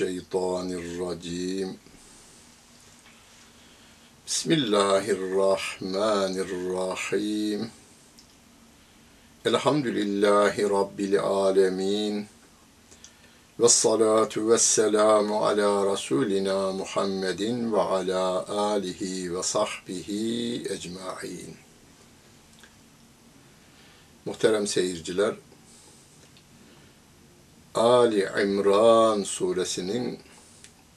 Euzu billahi mineşşeytanirracim. Bismillahirrahmanirrahim. Elhamdülillahi Rabbil alemin. Ve salatu ve selamu ala Resulina Muhammedin ve ala alihi ve sahbihi ecmain. Muhterem seyirciler, Ali İmran suresinin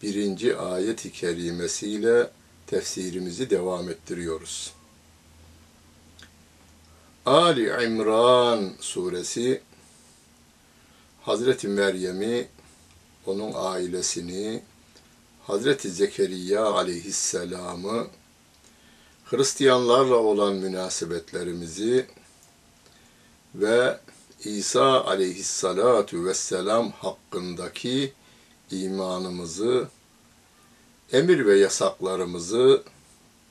birinci ayet-i kerimesiyle tefsirimizi devam ettiriyoruz. Ali İmran suresi Hazreti Meryem'i, onun ailesini, Hazreti Zekeriya aleyhisselamı, Hristiyanlarla olan münasebetlerimizi ve İsa aleyhissalatu vesselam hakkındaki imanımızı, emir ve yasaklarımızı,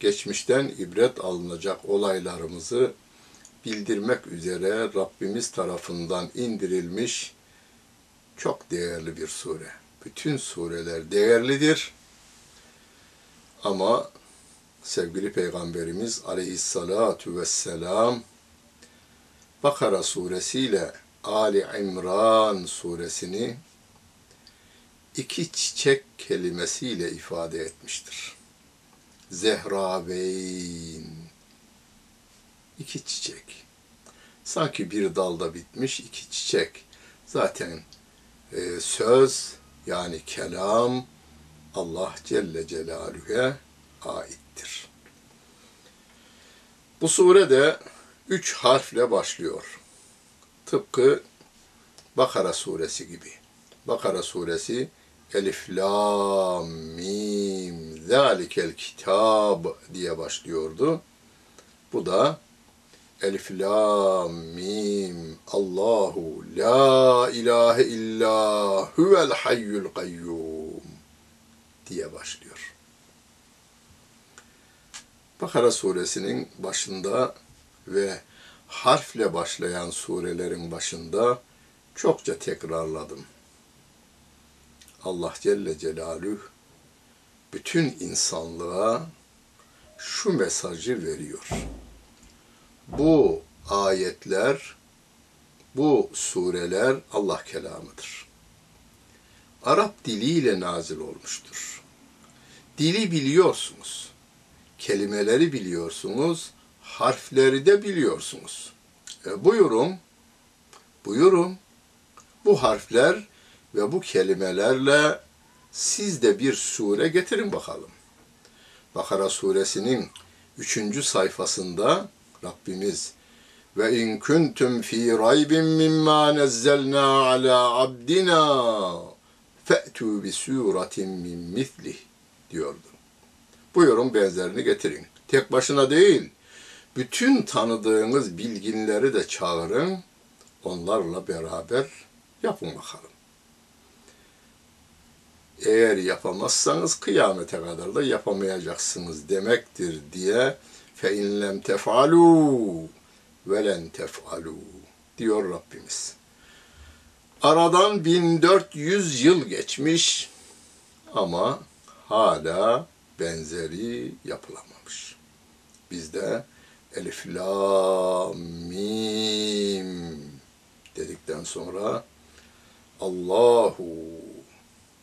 geçmişten ibret alınacak olaylarımızı bildirmek üzere Rabbimiz tarafından indirilmiş çok değerli bir sure. Bütün sureler değerlidir. Ama sevgili Peygamberimiz aleyhissalatu vesselam Bakara suresiyle Ali İmran suresini iki çiçek kelimesiyle ifade etmiştir. Zehraveyn iki çiçek. Sanki bir dalda bitmiş iki çiçek. Zaten e, söz yani kelam Allah Celle Celaluhu'ya aittir. Bu surede üç harfle başlıyor. Tıpkı Bakara suresi gibi. Bakara suresi Elif, Lam, Mim, Zalikel Kitab diye başlıyordu. Bu da Elif, Lam, Mim, Allahu, La ilahe illa huvel hayyul kayyum diye başlıyor. Bakara suresinin başında ve harfle başlayan surelerin başında çokça tekrarladım. Allah Celle Celaluhu bütün insanlığa şu mesajı veriyor. Bu ayetler, bu sureler Allah kelamıdır. Arap diliyle nazil olmuştur. Dili biliyorsunuz. Kelimeleri biliyorsunuz harfleri de biliyorsunuz. E, buyurun, buyurun. Bu harfler ve bu kelimelerle siz de bir sure getirin bakalım. Bakara suresinin üçüncü sayfasında Rabbimiz ve in kuntum fi raybin mimma nazzalna ala abdina fe'tu bi suratin min mislih diyordu. Buyurun benzerini getirin. Tek başına değil, bütün tanıdığınız bilginleri de çağırın, onlarla beraber yapın bakalım. Eğer yapamazsanız kıyamete kadar da yapamayacaksınız demektir diye fe inlem tefalu velen tefalu diyor Rabbimiz. Aradan 1400 yıl geçmiş ama hala benzeri yapılamamış. Biz de Elif, La, Mim dedikten sonra Allahu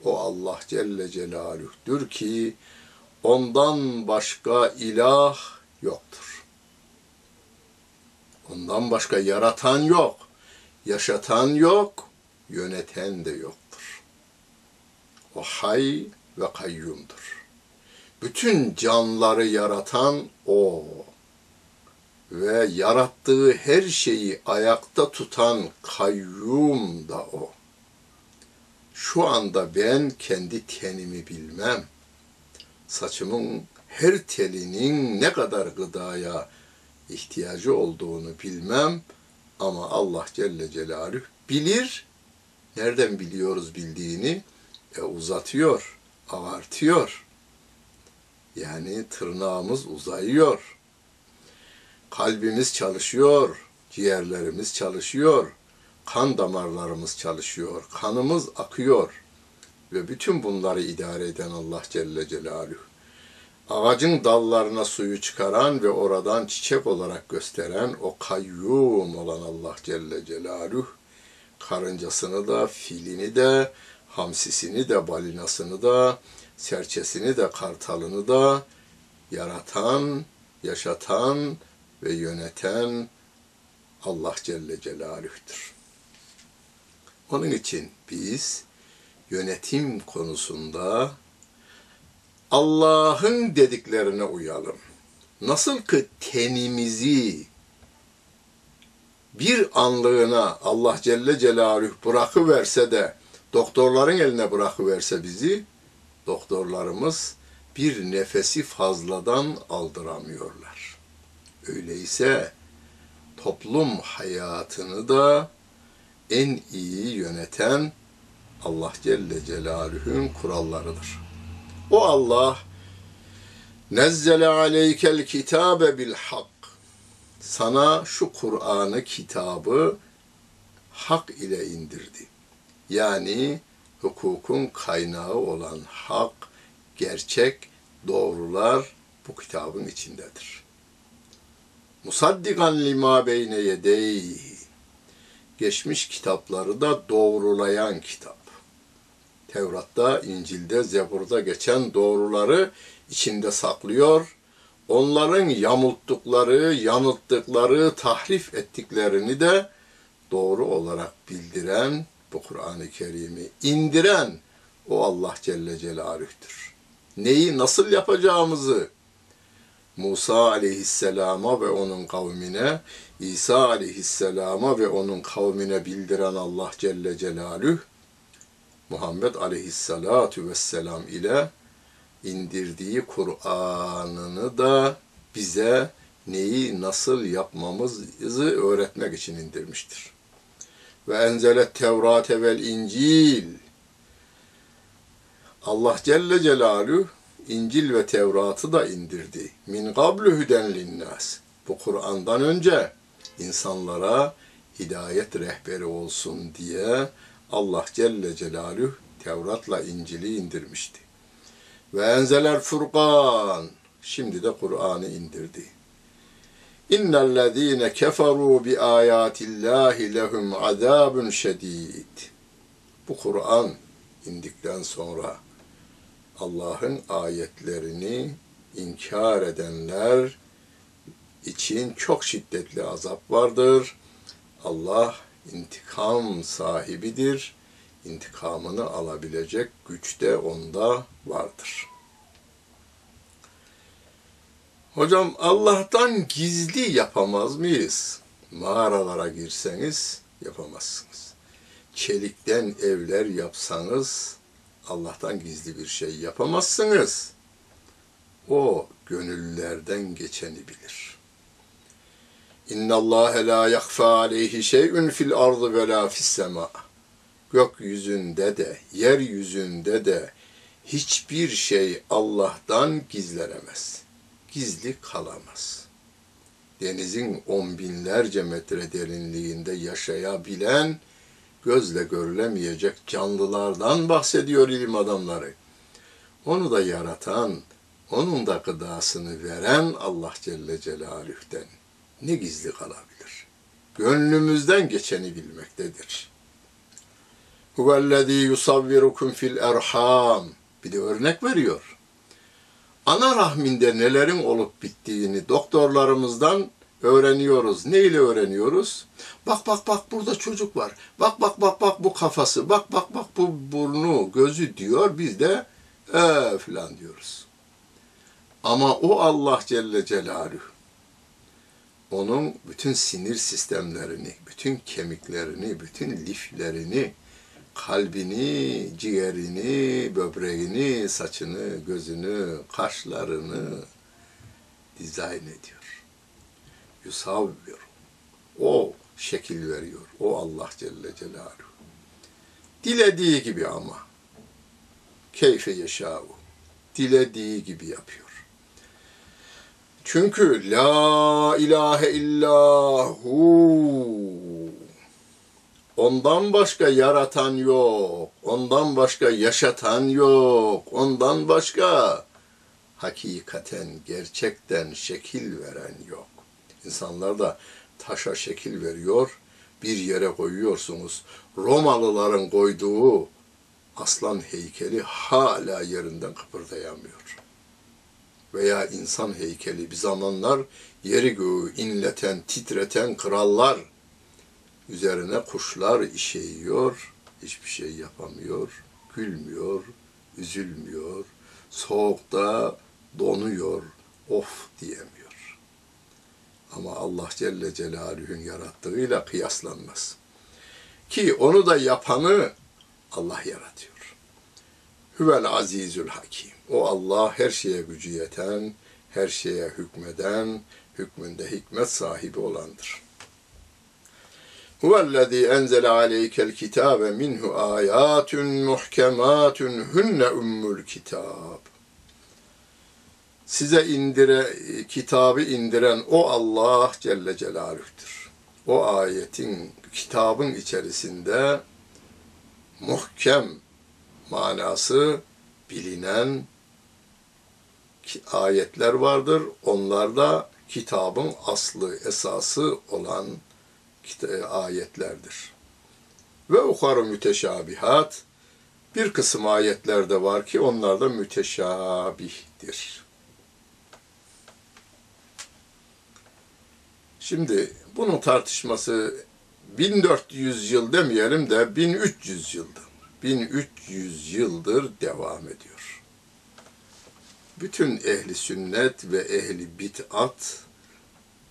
o Allah Celle Celaluh'tür ki ondan başka ilah yoktur. Ondan başka yaratan yok, yaşatan yok, yöneten de yoktur. O hay ve kayyumdur. Bütün canları yaratan O ve yarattığı her şeyi ayakta tutan kayyum da o. Şu anda ben kendi tenimi bilmem. Saçımın her telinin ne kadar gıdaya ihtiyacı olduğunu bilmem ama Allah Celle Celaluhu bilir. Nereden biliyoruz bildiğini? E, uzatıyor, avartıyor. Yani tırnağımız uzayıyor kalbimiz çalışıyor, ciğerlerimiz çalışıyor, kan damarlarımız çalışıyor, kanımız akıyor ve bütün bunları idare eden Allah Celle Celaluhu. Ağacın dallarına suyu çıkaran ve oradan çiçek olarak gösteren o kayyum olan Allah Celle Celaluhu, karıncasını da, filini de, hamsisini de, balinasını da, serçesini de, kartalını da yaratan, yaşatan ve yöneten Allah Celle Celaluh'tür. Onun için biz yönetim konusunda Allah'ın dediklerine uyalım. Nasıl ki tenimizi bir anlığına Allah Celle Celaluhu bırakıverse de doktorların eline bırakıverse bizi, doktorlarımız bir nefesi fazladan aldıramıyorlar. Öyleyse toplum hayatını da en iyi yöneten Allah Celle Celaluhu'nun kurallarıdır. O Allah nezzele aleykel kitabe bil hak. Sana şu Kur'an'ı kitabı hak ile indirdi. Yani hukukun kaynağı olan hak, gerçek, doğrular bu kitabın içindedir. Musaddikan lima beyne yedeyhi. Geçmiş kitapları da doğrulayan kitap. Tevrat'ta, İncil'de, Zebur'da geçen doğruları içinde saklıyor. Onların yamulttukları, yanılttıkları, tahrif ettiklerini de doğru olarak bildiren bu Kur'an-ı Kerim'i indiren o Allah Celle Celaluh'tür. Neyi nasıl yapacağımızı Musa aleyhisselama ve onun kavmine, İsa aleyhisselama ve onun kavmine bildiren Allah Celle Celaluhu, Muhammed aleyhissalatu vesselam ile indirdiği Kur'an'ını da bize neyi nasıl yapmamızı öğretmek için indirmiştir. Ve enzelet Tevrate vel İncil. Allah Celle Celaluhu İncil ve Tevrat'ı da indirdi. Min qablu hüden linnas. Bu Kur'an'dan önce insanlara hidayet rehberi olsun diye Allah Celle Celaluhu Tevrat'la İncil'i indirmişti. Ve enzeler furkan. Şimdi de Kur'an'ı indirdi. İnnellezîne keferû bi âyâtillâhi lehum azâbun şedîd. Bu Kur'an indikten sonra Allah'ın ayetlerini inkar edenler için çok şiddetli azap vardır. Allah intikam sahibidir. İntikamını alabilecek güç de onda vardır. Hocam Allah'tan gizli yapamaz mıyız? Mağaralara girseniz yapamazsınız. Çelikten evler yapsanız Allah'tan gizli bir şey yapamazsınız. O gönüllerden geçeni bilir. İnna Allah la yakfa aleyhi şey'un fil ardı ve la fis sema. Gökyüzünde de, yeryüzünde de hiçbir şey Allah'tan gizlenemez. Gizli kalamaz. Denizin on binlerce metre derinliğinde yaşayabilen gözle görülemeyecek canlılardan bahsediyor ilim adamları. Onu da yaratan, onun da gıdasını veren Allah Celle Celaluh'ten ne gizli kalabilir? Gönlümüzden geçeni bilmektedir. Huvellezî yusavvirukum fil erham. Bir de örnek veriyor. Ana rahminde nelerin olup bittiğini doktorlarımızdan öğreniyoruz. Ne ile öğreniyoruz? Bak bak bak burada çocuk var. Bak bak bak bak bu kafası. Bak bak bak bu burnu, gözü diyor. Biz de e filan diyoruz. Ama o Allah Celle Celaluhu onun bütün sinir sistemlerini, bütün kemiklerini, bütün liflerini, kalbini, ciğerini, böbreğini, saçını, gözünü, kaşlarını dizayn ediyor. Yusavvir. O şekil veriyor. O Allah Celle Celaluhu. Dilediği gibi ama. Keyfe yeşâhu. Dilediği gibi yapıyor. Çünkü la ilahe illahu Ondan başka yaratan yok. Ondan başka yaşatan yok. Ondan başka hakikaten, gerçekten şekil veren yok. İnsanlar da taşa şekil veriyor, bir yere koyuyorsunuz. Romalıların koyduğu aslan heykeli hala yerinden kıpırdayamıyor. Veya insan heykeli bir zamanlar yeri göğü inleten, titreten krallar üzerine kuşlar işeyiyor, hiçbir şey yapamıyor, gülmüyor, üzülmüyor, soğukta donuyor, of diyemiyor. Ama Allah Celle Celaluhu'nun yarattığıyla kıyaslanmaz. Ki onu da yapanı Allah yaratıyor. Huvel azizül hakim. O Allah her şeye gücü yeten, her şeye hükmeden, hükmünde hikmet sahibi olandır. Huvellezî enzele aleykel kitâbe minhu âyâtun muhkemâtun hunne ummul kitâb. Size indire, kitabı indiren o Allah Celle Celaluh'tür. O ayetin, kitabın içerisinde muhkem manası bilinen ayetler vardır. Onlar da kitabın aslı, esası olan ayetlerdir. Ve uharu müteşabihat bir kısım ayetlerde var ki onlar da müteşabihtir. Şimdi bunun tartışması 1400 yıl demeyelim de 1300 yıldır. 1300 yıldır devam ediyor. Bütün ehli sünnet ve ehli bid'at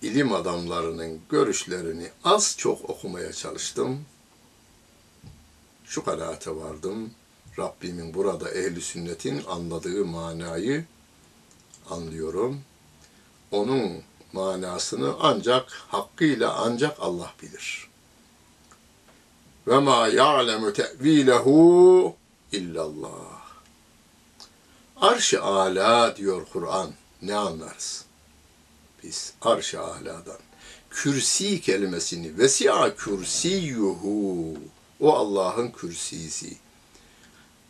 ilim adamlarının görüşlerini az çok okumaya çalıştım. Şu kanaate vardım. Rabbimin burada ehli sünnetin anladığı manayı anlıyorum. Onun manasını ancak hakkıyla ancak Allah bilir. Ve ma ya'lemu te'vilehu illallah. Arş-ı ala diyor Kur'an. Ne anlarız? Biz arş-ı aladan. Kürsi kelimesini vesi'a kürsiyuhu. O Allah'ın kürsisi.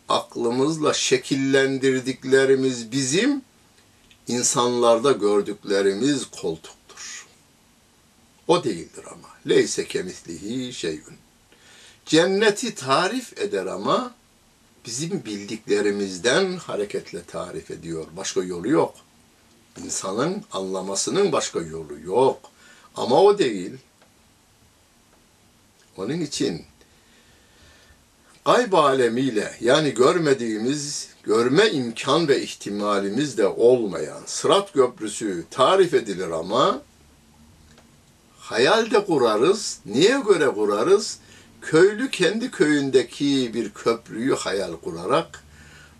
Aklımızla şekillendirdiklerimiz bizim insanlarda gördüklerimiz koltuktur. O değildir ama. Leyse kemislihi şeyün. Cenneti tarif eder ama bizim bildiklerimizden hareketle tarif ediyor. Başka yolu yok. İnsanın anlamasının başka yolu yok. Ama o değil. Onun için gayb alemiyle yani görmediğimiz, görme imkan ve ihtimalimiz de olmayan Sırat Köprüsü tarif edilir ama hayal de kurarız. Niye göre kurarız? Köylü kendi köyündeki bir köprüyü hayal kurarak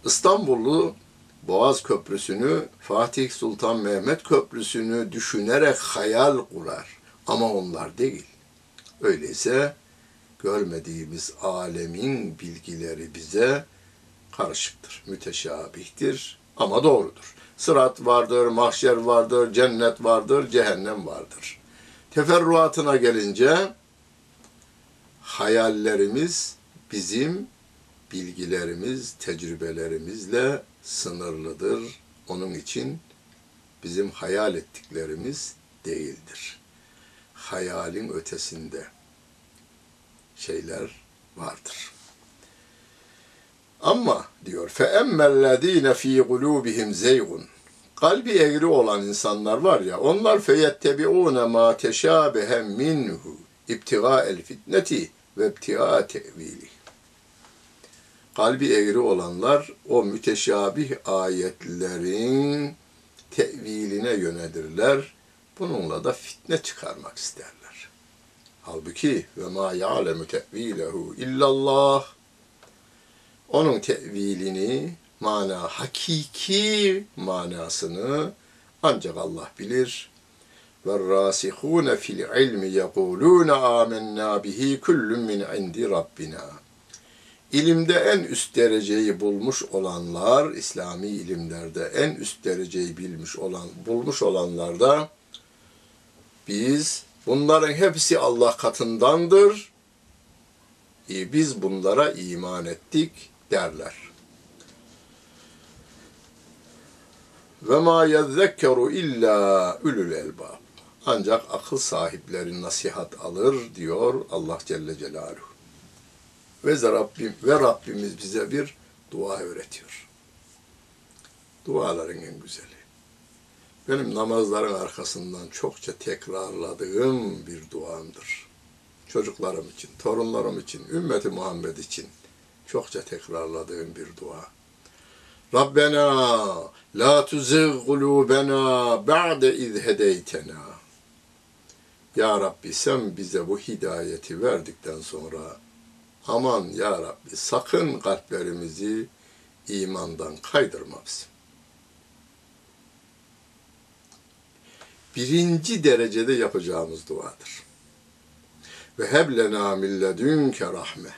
İstanbullu Boğaz Köprüsü'nü, Fatih Sultan Mehmet Köprüsü'nü düşünerek hayal kurar. Ama onlar değil. Öyleyse görmediğimiz alemin bilgileri bize karışıktır, müteşabihtir ama doğrudur. Sırat vardır, mahşer vardır, cennet vardır, cehennem vardır. Teferruatına gelince hayallerimiz bizim bilgilerimiz, tecrübelerimizle sınırlıdır. Onun için bizim hayal ettiklerimiz değildir. Hayalin ötesinde şeyler vardır. Ama diyor fe emmellezine fi kulubihim zeygun kalbi eğri olan insanlar var ya onlar feyettebiune ma teşabehe minhu ibtiga el fitneti ve ibtiga tevili. Kalbi eğri olanlar o müteşabih ayetlerin teviline yönelirler. Bununla da fitne çıkarmak isterler. Halbuki ve ma ya'lemu tevilehu illallah onun tevilini, mana hakiki manasını ancak Allah bilir. Ve rasihune fil ilmi yekulune amennâ bihi kullun min indi rabbina. İlimde en üst dereceyi bulmuş olanlar, İslami ilimlerde en üst dereceyi bilmiş olan, bulmuş olanlar da biz bunların hepsi Allah katındandır. e, biz bunlara iman ettik derler. Ve ma yezzekkeru illa ulul elbab. Ancak akıl sahipleri nasihat alır diyor Allah Celle Celaluhu. Ve Rabbim ve Rabbimiz bize bir dua öğretiyor. Duaların en güzeli. Benim namazların arkasından çokça tekrarladığım bir duamdır. Çocuklarım için, torunlarım için, ümmeti Muhammed için çokça tekrarladığım bir dua. Rabbena la tuzigh kulubena ba'de iz hedeytena. Ya Rabbi sen bize bu hidayeti verdikten sonra aman ya Rabbi sakın kalplerimizi imandan kaydırma bizi. Birinci derecede yapacağımız duadır. Ve heblena milledünke rahme.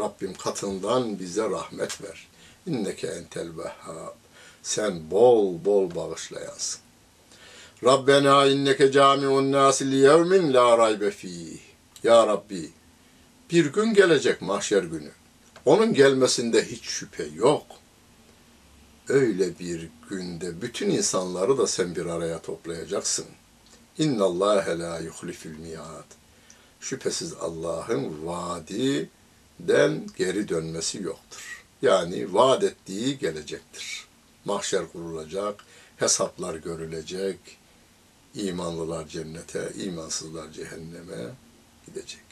Rabbim katından bize rahmet ver. İnneke entel vehhab. Sen bol bol bağışlayansın. Rabbena inneke camiun nasi li yevmin la raybe fih. Ya Rabbi bir gün gelecek mahşer günü. Onun gelmesinde hiç şüphe yok. Öyle bir günde bütün insanları da sen bir araya toplayacaksın. İnna Allah la yuhlifil miad. Şüphesiz Allah'ın vaadiden geri dönmesi yoktur. Yani vaat ettiği gelecektir. Mahşer kurulacak, hesaplar görülecek, imanlılar cennete, imansızlar cehenneme gidecek.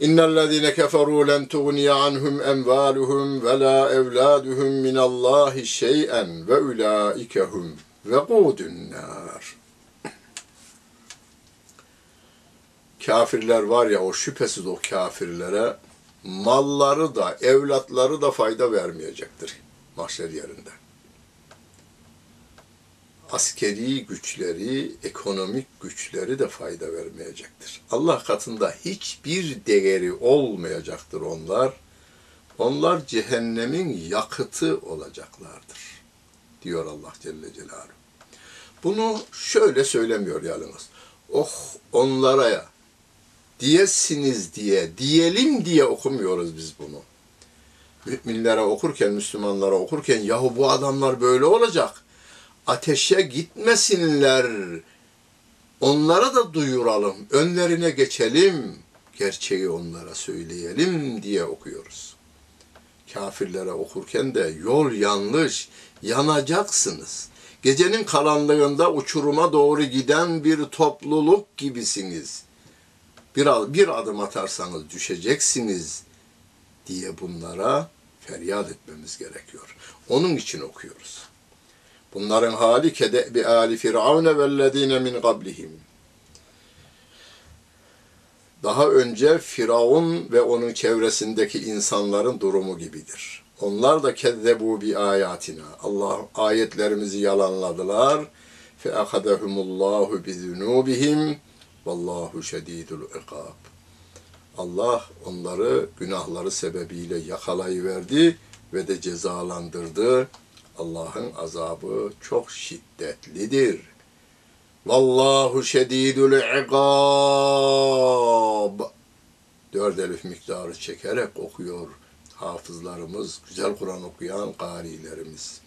İnnellezîne keferû len tuğniye anhum emvâluhum ve lâ evlâduhum minallâhi şey'en ve ulâikehum ve gûdün nâr. Kafirler var ya o şüphesiz o kafirlere malları da evlatları da fayda vermeyecektir mahşer yerinde. Askeri güçleri, ekonomik güçleri de fayda vermeyecektir. Allah katında hiçbir değeri olmayacaktır onlar. Onlar cehennemin yakıtı olacaklardır. Diyor Allah Celle Celaluhu. Bunu şöyle söylemiyor yalnız. Oh onlara ya diyesiniz diye, diyelim diye okumuyoruz biz bunu. Müminlere okurken, Müslümanlara okurken yahu bu adamlar böyle olacak. Ateşe gitmesinler. Onlara da duyuralım. Önlerine geçelim. Gerçeği onlara söyleyelim diye okuyoruz. Kafirlere okurken de yol yanlış, yanacaksınız. Gecenin karanlığında uçuruma doğru giden bir topluluk gibisiniz.'' bir, bir adım atarsanız düşeceksiniz diye bunlara feryat etmemiz gerekiyor. Onun için okuyoruz. Bunların hali kede bi ali firavune vellezine min qablihim. Daha önce Firavun ve onun çevresindeki insanların durumu gibidir. Onlar da kezzebu bi ayatina. Allah ayetlerimizi yalanladılar. Fe akadehumullahu bi zunubihim Vallahu şedidul ikab. Allah onları günahları sebebiyle yakalayıverdi ve de cezalandırdı. Allah'ın azabı çok şiddetlidir. Vallahu şedidul ikab. Dört elif miktarı çekerek okuyor hafızlarımız, güzel Kur'an okuyan karilerimiz.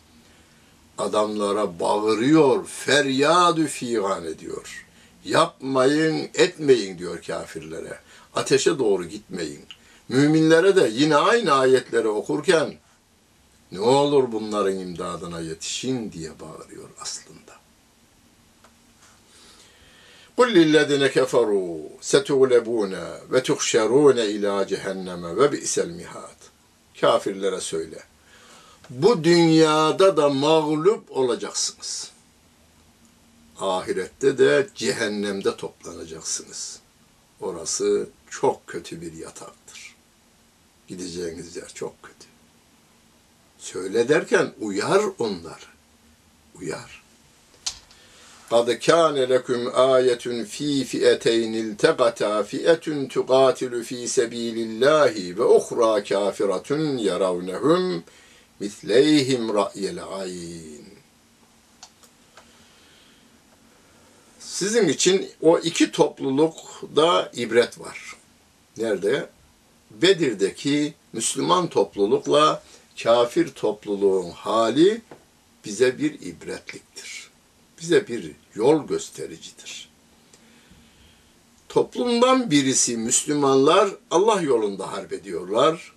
Adamlara bağırıyor, feryadü figan ediyor. Yapmayın, etmeyin diyor kafirlere. Ateşe doğru gitmeyin. Müminlere de yine aynı ayetleri okurken ne olur bunların imdadına yetişin diye bağırıyor aslında. قُلْ لِلَّذِينَ كَفَرُوا سَتُغْلَبُونَ وَتُحْشَرُونَ اِلَى cehenneme وَبِئْسَ الْمِهَادِ Kafirlere söyle. Bu dünyada da mağlup olacaksınız ahirette de cehennemde toplanacaksınız. Orası çok kötü bir yataktır. Gideceğiniz yer çok kötü. Söyle derken uyar onlar. Uyar. قَدْ كَانَ لَكُمْ آيَةٌ ف۪ي فِئَتَيْنِ الْتَقَتَا فِئَةٌ تُقَاتِلُ ف۪ي سَب۪يلِ اللّٰهِ وَاُخْرَى كَافِرَةٌ يَرَوْنَهُمْ مِثْلَيْهِمْ رَأْيَ الْعَيْنِ Sizin için o iki toplulukta ibret var. Nerede? Bedir'deki Müslüman toplulukla kafir topluluğun hali bize bir ibretliktir. Bize bir yol göstericidir. Toplumdan birisi Müslümanlar Allah yolunda harp ediyorlar.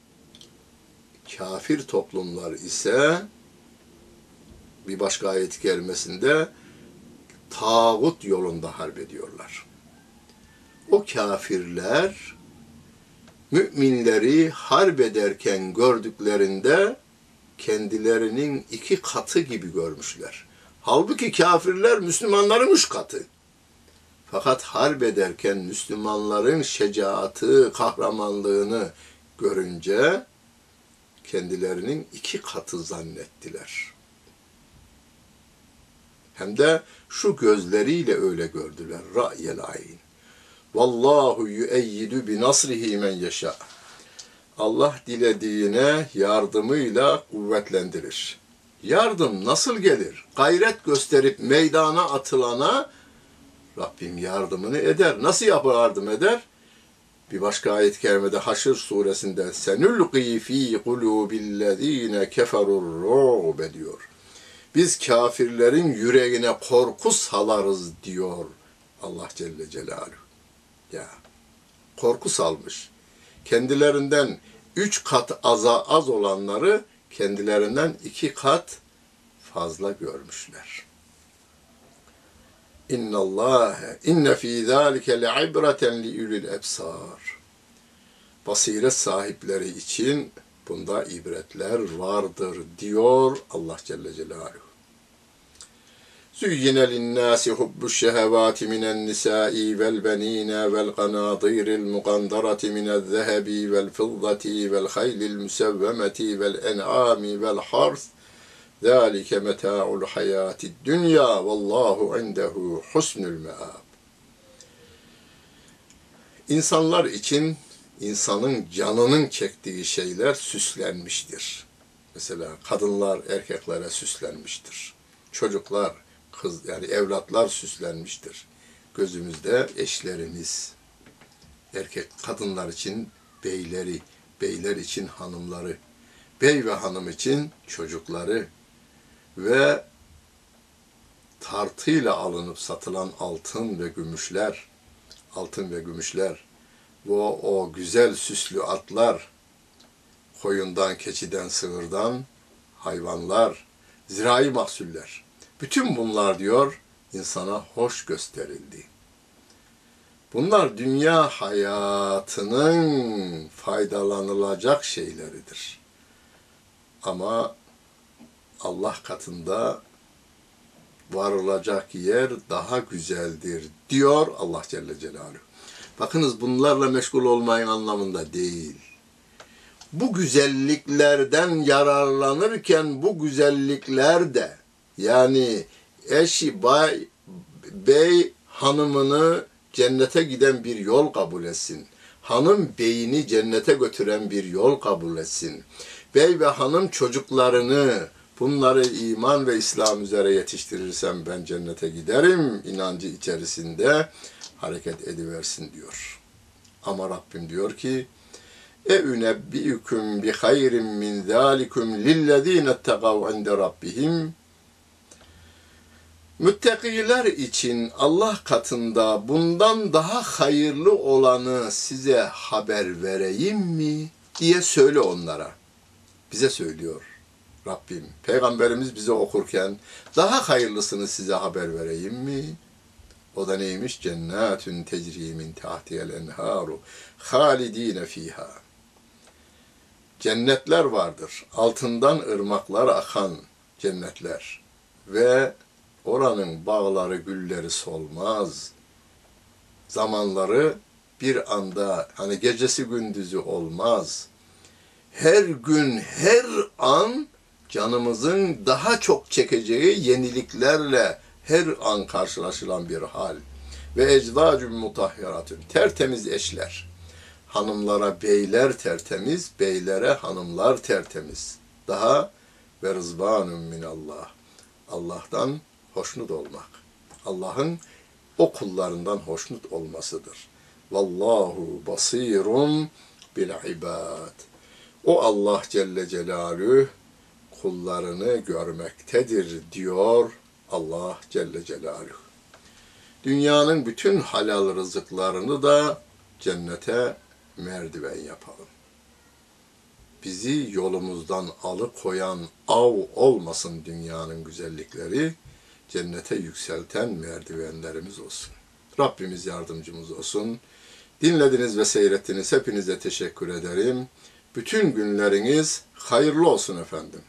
Kafir toplumlar ise bir başka ayet gelmesinde tağut yolunda harp ediyorlar. O kafirler müminleri harp ederken gördüklerinde kendilerinin iki katı gibi görmüşler. Halbuki kafirler Müslümanların üç katı. Fakat harp ederken Müslümanların şecaatı, kahramanlığını görünce kendilerinin iki katı zannettiler. Hem de şu gözleriyle öyle gördüler. Ra'yel ayn. Vallahu yüeyyidu bi nasrihi men yeşâ. Allah dilediğine yardımıyla kuvvetlendirir. Yardım nasıl gelir? Gayret gösterip meydana atılana Rabbim yardımını eder. Nasıl yapar yardım eder? Bir başka ayet-i kerimede Haşr suresinde senulqi fi kulubillezine keferur ru'be diyor. Biz kafirlerin yüreğine korku salarız diyor Allah Celle Celaluhu. Ya korku salmış. Kendilerinden üç kat aza az olanları kendilerinden iki kat fazla görmüşler. İnna Allah inne fi zalike le'ibreten li ulil ebsar. Basiret sahipleri için bunda ibretler vardır diyor Allah Celle Celaluhu. زين للناس حب الشهوات من النساء والبنين والقناطير المقنطرة من الذهب والفضة والخيل المسومة والأنعام والحرث ذلك متاع الحياة الدنيا والله عنده حسن المآب İnsanlar için insanın canının çektiği şeyler süslenmiştir. Mesela kadınlar erkeklere süslenmiştir. Çocuklar kız yani evlatlar süslenmiştir. Gözümüzde eşlerimiz, erkek kadınlar için beyleri, beyler için hanımları, bey ve hanım için çocukları ve tartıyla alınıp satılan altın ve gümüşler, altın ve gümüşler, bu o güzel süslü atlar, koyundan, keçiden, sığırdan, hayvanlar, zirai mahsuller. Bütün bunlar diyor insana hoş gösterildi. Bunlar dünya hayatının faydalanılacak şeyleridir. Ama Allah katında varılacak yer daha güzeldir diyor Allah Celle Celaluhu. Bakınız bunlarla meşgul olmayın anlamında değil. Bu güzelliklerden yararlanırken bu güzellikler de yani eşi bay, bey hanımını cennete giden bir yol kabul etsin. Hanım beyini cennete götüren bir yol kabul etsin. Bey ve hanım çocuklarını bunları iman ve İslam üzere yetiştirirsem ben cennete giderim inancı içerisinde hareket ediversin diyor. Ama Rabbim diyor ki e ünebbiüküm bi hayrin min zalikum lillezine tegav inde rabbihim Müttakiler için Allah katında bundan daha hayırlı olanı size haber vereyim mi diye söyle onlara. Bize söylüyor Rabbim. Peygamberimiz bize okurken daha hayırlısını size haber vereyim mi? O da neymiş? Cennetün tecri min tahtiyel enharu halidine fiha. Cennetler vardır. Altından ırmaklar akan cennetler. Ve oranın bağları, gülleri solmaz. Zamanları bir anda hani gecesi gündüzü olmaz. Her gün, her an canımızın daha çok çekeceği yeniliklerle her an karşılaşılan bir hal. Ve ecdacun mutahhiratun. Tertemiz eşler. Hanımlara beyler tertemiz, beylere hanımlar tertemiz. Daha ve rızbanun minallah. Allah'tan hoşnut olmak. Allah'ın o kullarından hoşnut olmasıdır. Vallahu basirun bil ibad. O Allah Celle Celaluhu kullarını görmektedir diyor Allah Celle Celaluhu. Dünyanın bütün halal rızıklarını da cennete merdiven yapalım. Bizi yolumuzdan alıkoyan av olmasın dünyanın güzellikleri, cennete yükselten merdivenlerimiz olsun. Rabbimiz yardımcımız olsun. Dinlediniz ve seyrettiniz. Hepinize teşekkür ederim. Bütün günleriniz hayırlı olsun efendim.